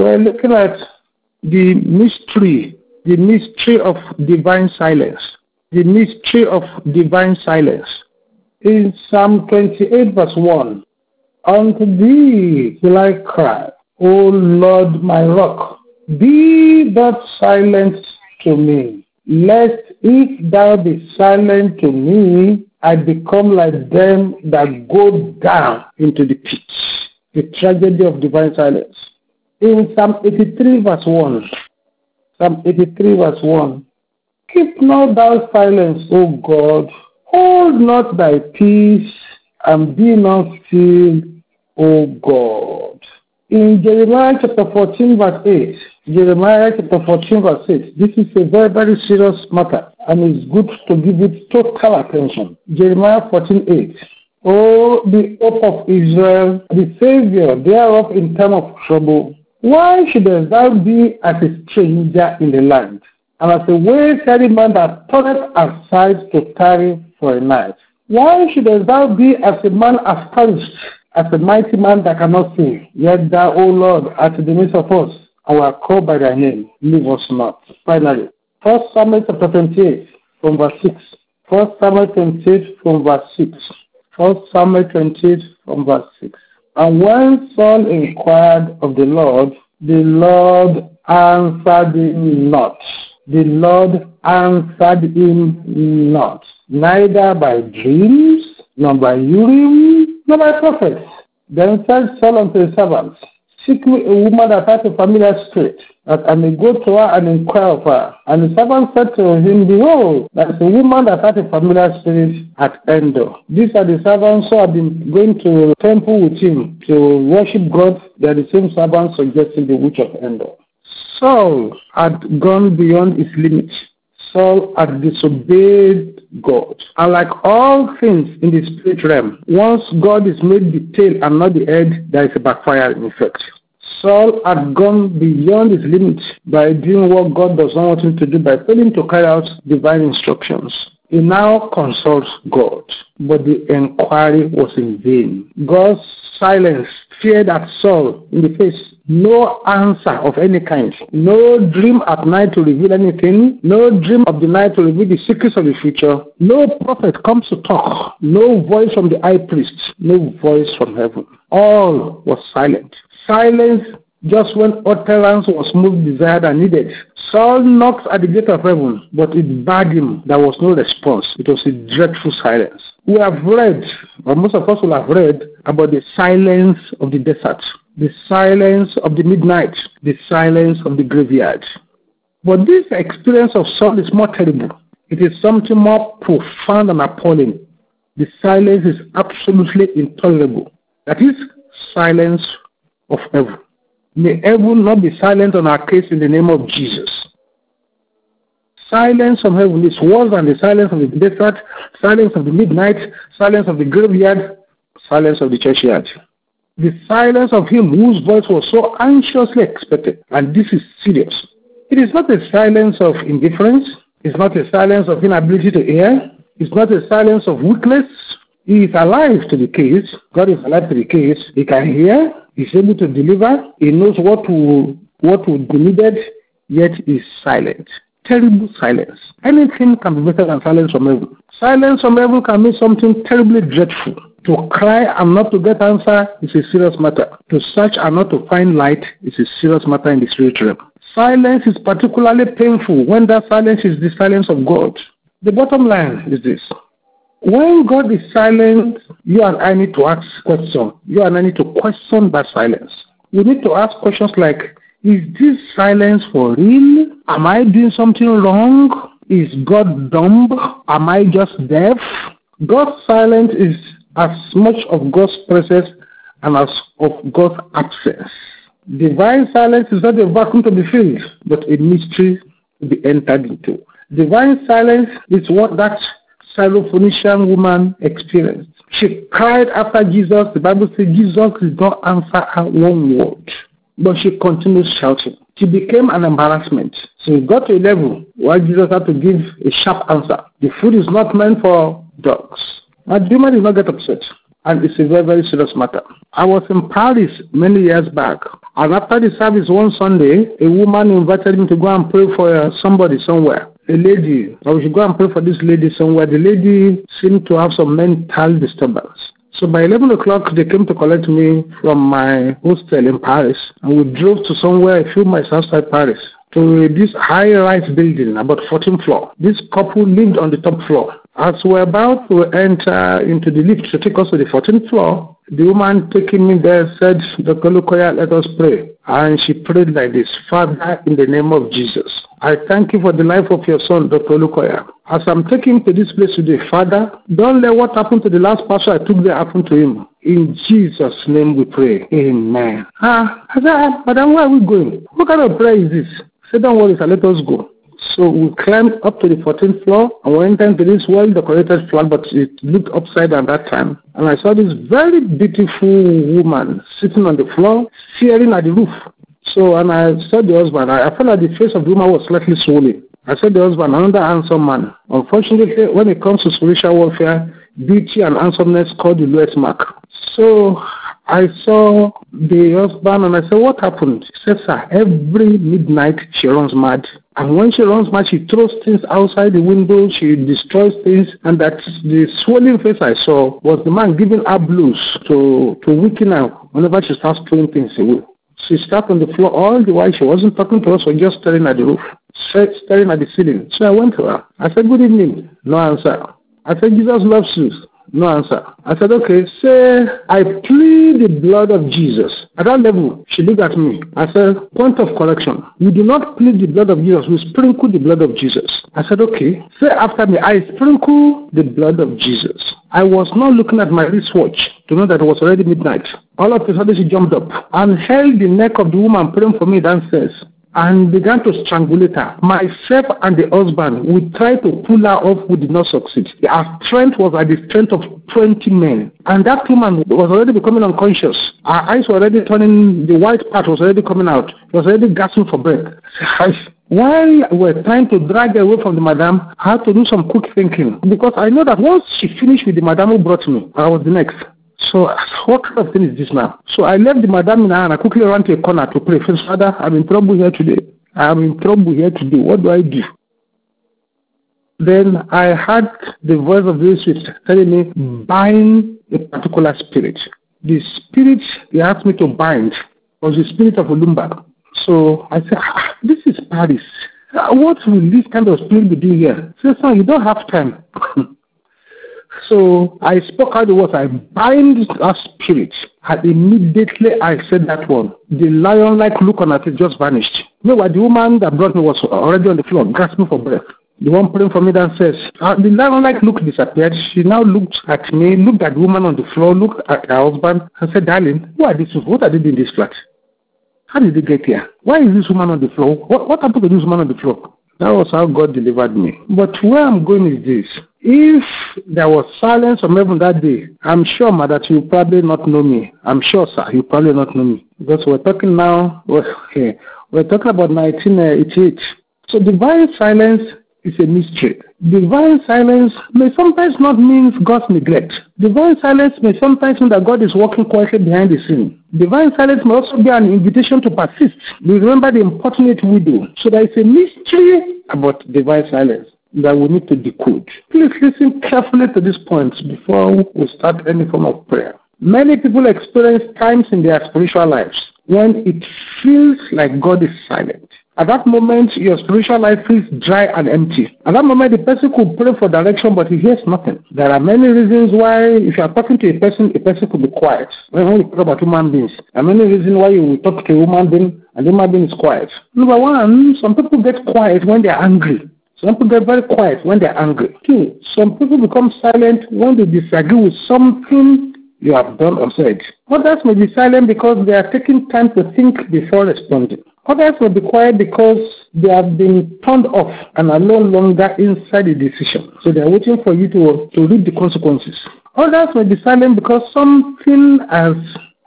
We're looking at the mystery, the mystery of divine silence, the mystery of divine silence. In Psalm 28, verse 1, Unto thee will I cry, O Lord my rock, be thou silent to me, lest if thou be silent to me, I become like them that go down into the pit. The tragedy of divine silence. In Psalm 83, verse 1, Psalm 83, verse 1, Keep not thou silence, O God, hold not thy peace, and be not still, O God. In Jeremiah chapter 14, verse 8, Jeremiah chapter 14, verse 8, this is a very, very serious matter, and it's good to give it total attention. Jeremiah 14, 8. Oh, the hope of Israel, the Savior thereof in time of trouble. Why shouldest thou be as a stranger in the land, and as a wayfaring man that turneth aside to tarry for a night? Why shouldest thou be as a man astonished, as a mighty man that cannot see? Yet thou, O Lord, art in the midst of us, and we are called by thy name. Leave us not. Finally, First Samuel chapter 28, from verse 6. First Samuel 28, from verse 6. First Samuel 28 from verse 6. And when Saul inquired of the Lord, the Lord answered him not. The Lord answered him not, neither by dreams, nor by Urim, nor by prophets. Then said Saul unto his servants, Seek me a woman that hath a familiar spirit, that I may go to her and inquire of her. And the servant said to him, Behold, is a woman that hath a familiar spirit at Endor. These are the servants who have been going to the temple with him to worship God. They are the same servants suggesting the witch of Endor. Saul had gone beyond his limits. Saul had disobeyed God. And like all things in the spirit realm, once God is made the tail and not the head, there is a backfiring effect. Saul had gone beyond his limits by doing what God does not want him to do by failing to carry out divine instructions. He now consults God, but the inquiry was in vain. God's silence feared at Saul in the face. No answer of any kind. No dream at night to reveal anything. No dream of the night to reveal the secrets of the future. No prophet comes to talk. No voice from the high priest. No voice from heaven. All was silent. Silence just when utterance was most desired and needed. Saul knocked at the gate of heaven, but it barred him. There was no response. It was a dreadful silence. We have read, or most of us will have read, about the silence of the desert, the silence of the midnight, the silence of the graveyard. But this experience of Saul is more terrible. It is something more profound and appalling. The silence is absolutely intolerable. That is silence of heaven. May heaven not be silent on our case in the name of Jesus. Silence from heaven is worse than the silence of the desert, silence of the midnight, silence of the graveyard, silence of the churchyard. The silence of him whose voice was so anxiously expected, and this is serious. It is not a silence of indifference, it's not a silence of inability to hear, it's not a silence of weakness. He is alive to the case, God is alive to the case, he can hear, he's able to deliver, he knows what will, what would be needed, yet is silent terrible silence. Anything can be better than silence from heaven. Silence from heaven can mean something terribly dreadful. To cry and not to get answer is a serious matter. To search and not to find light is a serious matter in the spiritual realm. Silence is particularly painful when that silence is the silence of God. The bottom line is this. When God is silent, you and I need to ask questions. You and I need to question that silence. We need to ask questions like, is this silence for real? Am I doing something wrong? Is God dumb? Am I just deaf? God's silence is as much of God's presence and as of God's absence. Divine silence is not a vacuum to be filled, but a mystery to be entered into. Divine silence is what that Syrophoenician woman experienced. She cried after Jesus. The Bible says Jesus did not answer her one word. But she continued shouting. She became an embarrassment. So it got to a level where Jesus had to give a sharp answer. The food is not meant for dogs. Now, the woman did not get upset. And it's a very, very serious matter. I was in Paris many years back. And after the service one Sunday, a woman invited me to go and pray for uh, somebody somewhere. A lady, I should go and pray for this lady somewhere. The lady seemed to have some mental disturbance. So by 11 o'clock, they came to collect me from my hostel in Paris, and we drove to somewhere a few miles outside Paris to this high-rise building, about 14th floor. This couple lived on the top floor. As we're about to enter into the lift to take us to the 14th floor, the woman taking me there said, Dr. Olukoya, let us pray. And she prayed like this, Father, in the name of Jesus, I thank you for the life of your son, Dr. Olukoya. As I'm taking to this place today, Father, don't let what happened to the last pastor I took there happen to him. In Jesus' name we pray. Amen. Ah, I said, ah, Madam, where are we going? What kind of prayer is this? Say, don't worry, sir, let us go. So we climbed up to the 14th floor and went into this well decorated flat, but it looked upside down that time. And I saw this very beautiful woman sitting on the floor, staring at the roof. So, and I saw the husband. I, I felt like the face of the woman was slightly swollen. I said the husband, another handsome man. Unfortunately, when it comes to spiritual warfare, beauty and handsomeness called the lowest mark. So I saw the husband and I said, What happened? He said, Sir, every midnight she runs mad. And when she runs mad, she throws things outside the window, she destroys things, and that the swollen face I saw was the man giving her blues to, to weaken her whenever she starts throwing things away. She sat on the floor all the while. She wasn't talking to us, were just staring at the roof, staring at the ceiling. So I went to her. I said, Good evening. No answer. I said, Jesus loves you. No answer. I said, okay, say, I plead the blood of Jesus. At that level, she looked at me. I said, point of correction. We do not plead the blood of Jesus. We sprinkle the blood of Jesus. I said, okay. Say after me, I sprinkle the blood of Jesus. I was not looking at my wristwatch to know that it was already midnight. All of a sudden, she jumped up and held the neck of the woman praying for me downstairs and began to strangulate her. Myself and the husband, we tried to pull her off, we did not succeed. Our strength was at the strength of 20 men. And that woman was already becoming unconscious. Her eyes were already turning, the white part was already coming out. She was already gasping for breath. While we're trying to drag her away from the madam, I had to do some quick thinking. Because I know that once she finished with the madam who brought me, I was the next. So what kind of thing is this now? So I left the madam in and I quickly ran to a corner to pray. First, Father, I'm in trouble here today. I'm in trouble here today. What do I do? Then I heard the voice of the Spirit telling me, bind a particular spirit. The spirit he asked me to bind was the spirit of Olumba. So I said, ah, this is Paris. What will this kind of spirit be doing here? He said, son, you don't have time. So I spoke out the words, I bind that spirit. And immediately I said that one. The lion like look on her just vanished. Meanwhile, the woman that brought me was already on the floor, gasping for breath. The one praying for me then says, uh, the lion like look disappeared. She now looked at me, looked at the woman on the floor, looked at her husband, and said, Darling, who are these? What are they doing in this flat? How did they get here? Why is this woman on the floor? What, what happened to this woman on the floor? That was how God delivered me. But where I'm going is this. If there was silence from heaven that day, I'm sure, ma, that you probably not know me. I'm sure, sir, you probably not know me. Because we're talking now, we're, we're talking about 1988. So divine silence is a mystery. Divine silence may sometimes not mean God's neglect. Divine silence may sometimes mean that God is working quietly behind the scene. Divine silence may also be an invitation to persist. We remember the importunate widow. So there is a mystery about divine silence that we need to decode. Please listen carefully to these points before we start any form of prayer. Many people experience times in their spiritual lives when it feels like God is silent. At that moment, your spiritual life feels dry and empty. At that moment, the person could pray for direction, but he hears nothing. There are many reasons why, if you are talking to a person, a person could be quiet. When we talk about human beings, there are many reasons why you will talk to a human being and the human being is quiet. Number one, some people get quiet when they are angry. Some people get very quiet when they're angry. Two, some people become silent when they disagree with something you have done or said. Others may be silent because they are taking time to think before responding. Others will be quiet because they have been turned off and are no longer inside the decision. So they are waiting for you to, to read the consequences. Others may be silent because something has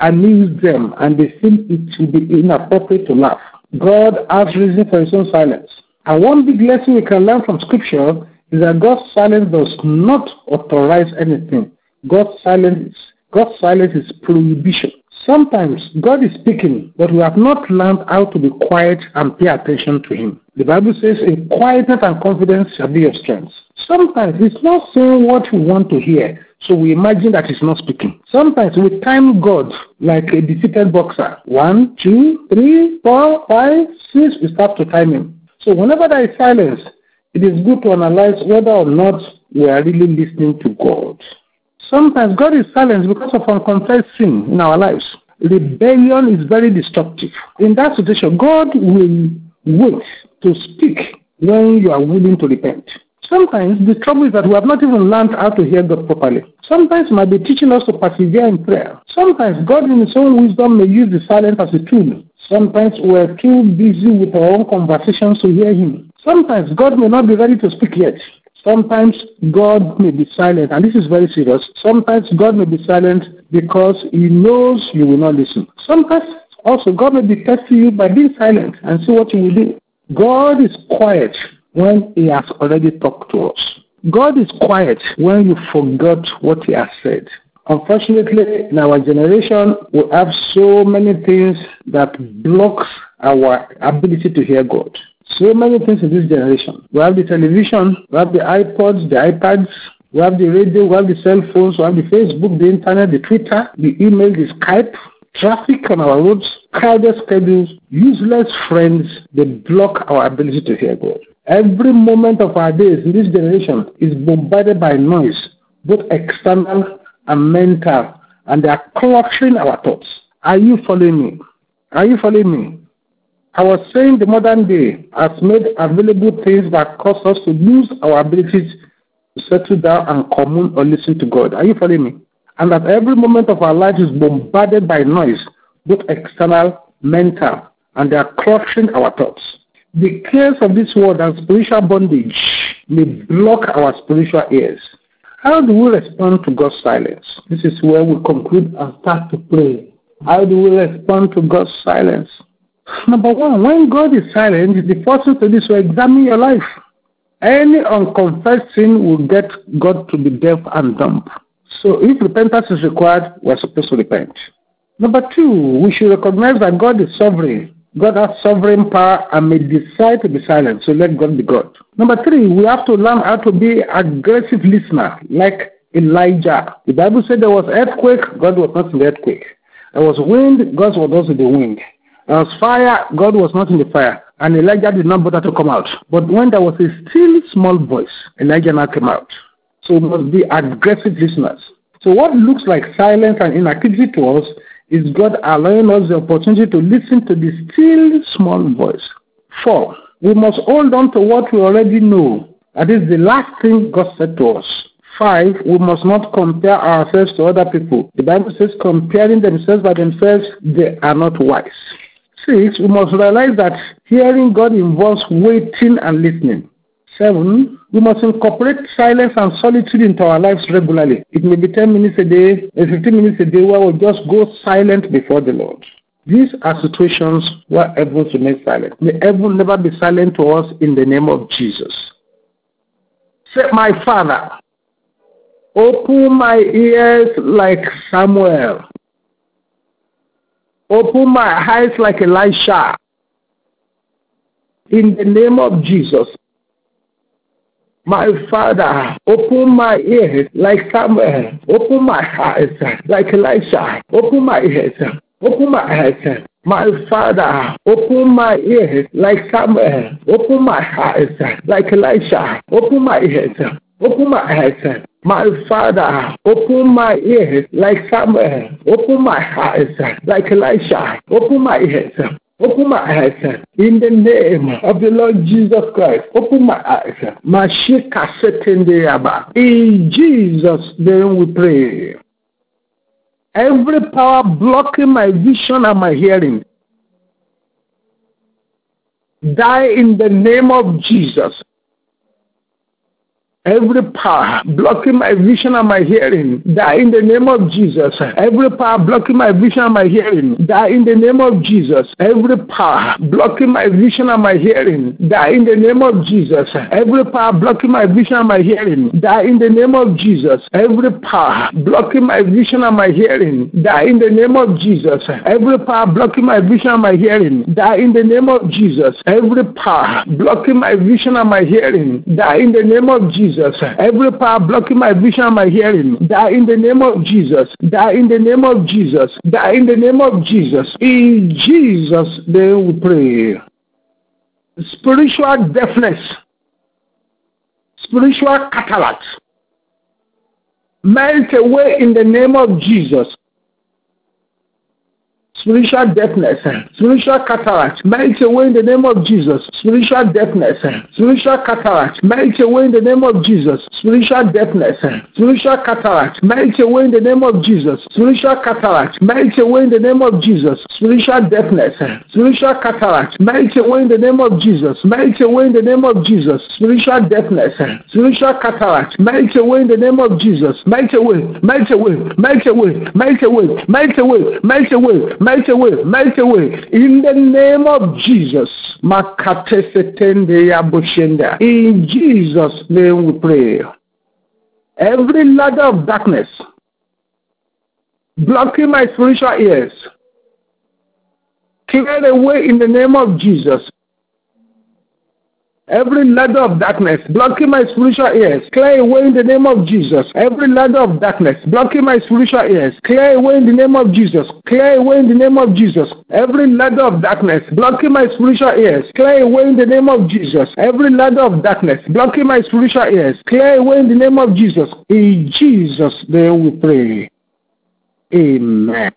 amused them and they feel it will be inappropriate to laugh. God has reason for his own silence. And one big lesson we can learn from Scripture is that God's silence does not authorize anything. God's silence, God's silence is prohibition. Sometimes God is speaking, but we have not learned how to be quiet and pay attention to Him. The Bible says, In quietness and confidence shall be your strength. Sometimes He's not saying what we want to hear, so we imagine that He's not speaking. Sometimes we time God like a defeated boxer. One, two, three, four, five, six, we start to time Him. So whenever there is silence, it is good to analyze whether or not we are really listening to God. Sometimes God is silent because of unconfessed sin in our lives. Rebellion is very destructive. In that situation, God will wait to speak when you are willing to repent. Sometimes the trouble is that we have not even learned how to hear God properly. Sometimes might be teaching us to persevere in prayer. Sometimes God in His own wisdom may use the silence as a tool. Sometimes we are too busy with our own conversations to hear Him. Sometimes God may not be ready to speak yet. Sometimes God may be silent, and this is very serious. Sometimes God may be silent because He knows you will not listen. Sometimes also God may be testing you by being silent and see what you will do. God is quiet when He has already talked to us. God is quiet when you forgot what He has said. Unfortunately, in our generation, we have so many things that blocks our ability to hear God so many things in this generation. We have the television, we have the iPods, the iPads, we have the radio, we have the cell phones, we have the Facebook, the internet, the Twitter, the email, the Skype, traffic on our roads, crowded schedules, useless friends, they block our ability to hear God. Every moment of our days in this generation is bombarded by noise, both external and mental, and they are cluttering our thoughts. Are you following me? Are you following me? I was saying the modern day has made available things that cause us to lose our abilities to settle down and commune or listen to God. Are you following me? And that every moment of our life is bombarded by noise, both external, mental, and they are crushing our thoughts. The cares of this world and spiritual bondage may block our spiritual ears. How do we respond to God's silence? This is where we conclude and start to pray. How do we respond to God's silence? Number one, when God is silent, the first thing to is to examine your life. Any unconfessed sin will get God to be deaf and dumb. So if repentance is required, we're supposed to repent. Number two, we should recognize that God is sovereign. God has sovereign power and may decide to be silent, so let God be God. Number three, we have to learn how to be aggressive listener, like Elijah. The Bible said there was earthquake, God was not in the earthquake. There was wind, God was not in the wind. There was fire, God was not in the fire. And Elijah did not bother to come out. But when there was a still small voice, Elijah now came out. So must be aggressive listeners. So what looks like silence and inactivity to us is God allowing us the opportunity to listen to the still small voice. Four, we must hold on to what we already know. That is the last thing God said to us. Five, we must not compare ourselves to other people. The Bible says comparing themselves by themselves, they are not wise. Six, we must realize that hearing God involves waiting and listening. Seven, we must incorporate silence and solitude into our lives regularly. It may be 10 minutes a day, 15 minutes a day where we just go silent before the Lord. These are situations where heaven remain silent. May heaven never be silent to us in the name of Jesus. Say, my Father, open my ears like Samuel Open my eyes like Elisha. In the name of Jesus. My Father, open my ears like Samuel. Open my eyes like Elisha. Open my ears. Open my eyes. My Father, open my ears like Samuel. Open my eyes like Elisha. Open my ears. Open my eyes. Eh? My father, open my ears like Samuel. Open my eyes eh? like Elisha. Open my ears. Eh? Open my eyes in the name of the Lord Jesus Christ. Open my eyes. Setendeaba. In Jesus' name we pray. Every power blocking my vision and my hearing, die in the name of Jesus. Every power blocking my vision and my hearing, die in the name of Jesus. Every power blocking my vision and my hearing, die in the name of Jesus. Every power blocking my vision and my hearing, die in the name of Jesus. Every power blocking my vision and my hearing, die in the name of Jesus. Every power blocking my vision and my hearing, die in the name of Jesus. Every power blocking my vision and my hearing, die in the name of Jesus. Every power blocking my vision and my hearing, die in the name of Jesus. Every power blocking my vision my hearing, die in the name of Jesus. Die in the name of Jesus. Die in the name of Jesus. In Jesus' name we pray. Spiritual deafness, spiritual cataract, melt away in the name of Jesus spiritual deafness, spiritual cataract, melt away in the name of Jesus. Spiritual deafness, spiritual cataract, melt away in the name of Jesus. Spiritual deafness, spiritual cataract, melt away in the name of Jesus. Spiritual cataract, melt away in the name of Jesus. Spiritual deafness, spiritual cataract, melt away in the name of Jesus. Melt away in the name of Jesus. Spiritual deafness, spiritual cataract, melt away in the name of Jesus. Melt away, melt away, melt away, melt away, melt away, melt away, melt away, melt away. In the name of Jesus. In Jesus' name we pray. Every ladder of darkness blocking my spiritual ears, clear away in the name of Jesus. Every ladder of darkness blocking my spiritual ears, clear away in the name of Jesus. Every ladder of darkness blocking my spiritual ears, clear away in the name of Jesus. Clear away in the name of Jesus. Every ladder of darkness blocking my spiritual ears, clear away in the name of Jesus. Every ladder of darkness blocking my spiritual ears, clear away in the name of Jesus. In Jesus' name we pray. Amen.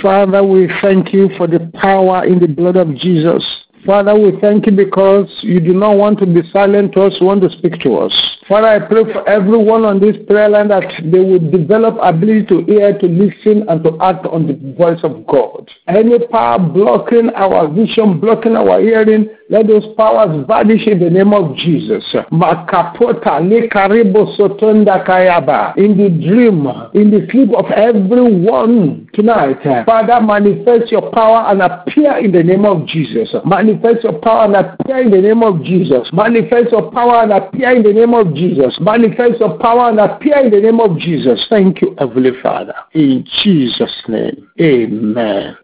Father, we thank you for the power in the blood of Jesus. Father, we thank you because you do not want to be silent to us, you want to speak to us. Father, I pray for everyone on this prayer line that they will develop ability to hear, to listen, and to act on the voice of God. Any power blocking our vision, blocking our hearing, let those powers vanish in the name of Jesus. Makapota lekaribo sotonda kayaba. In the dream, in the sleep of everyone tonight, Father, manifest your power and appear in the name of Jesus. Manifest your power and appear in the name of Jesus. Manifest your power and appear in the name Jesus. Manifest your power and appear in the name of Jesus. Thank you, Heavenly Father. In Jesus' name, amen.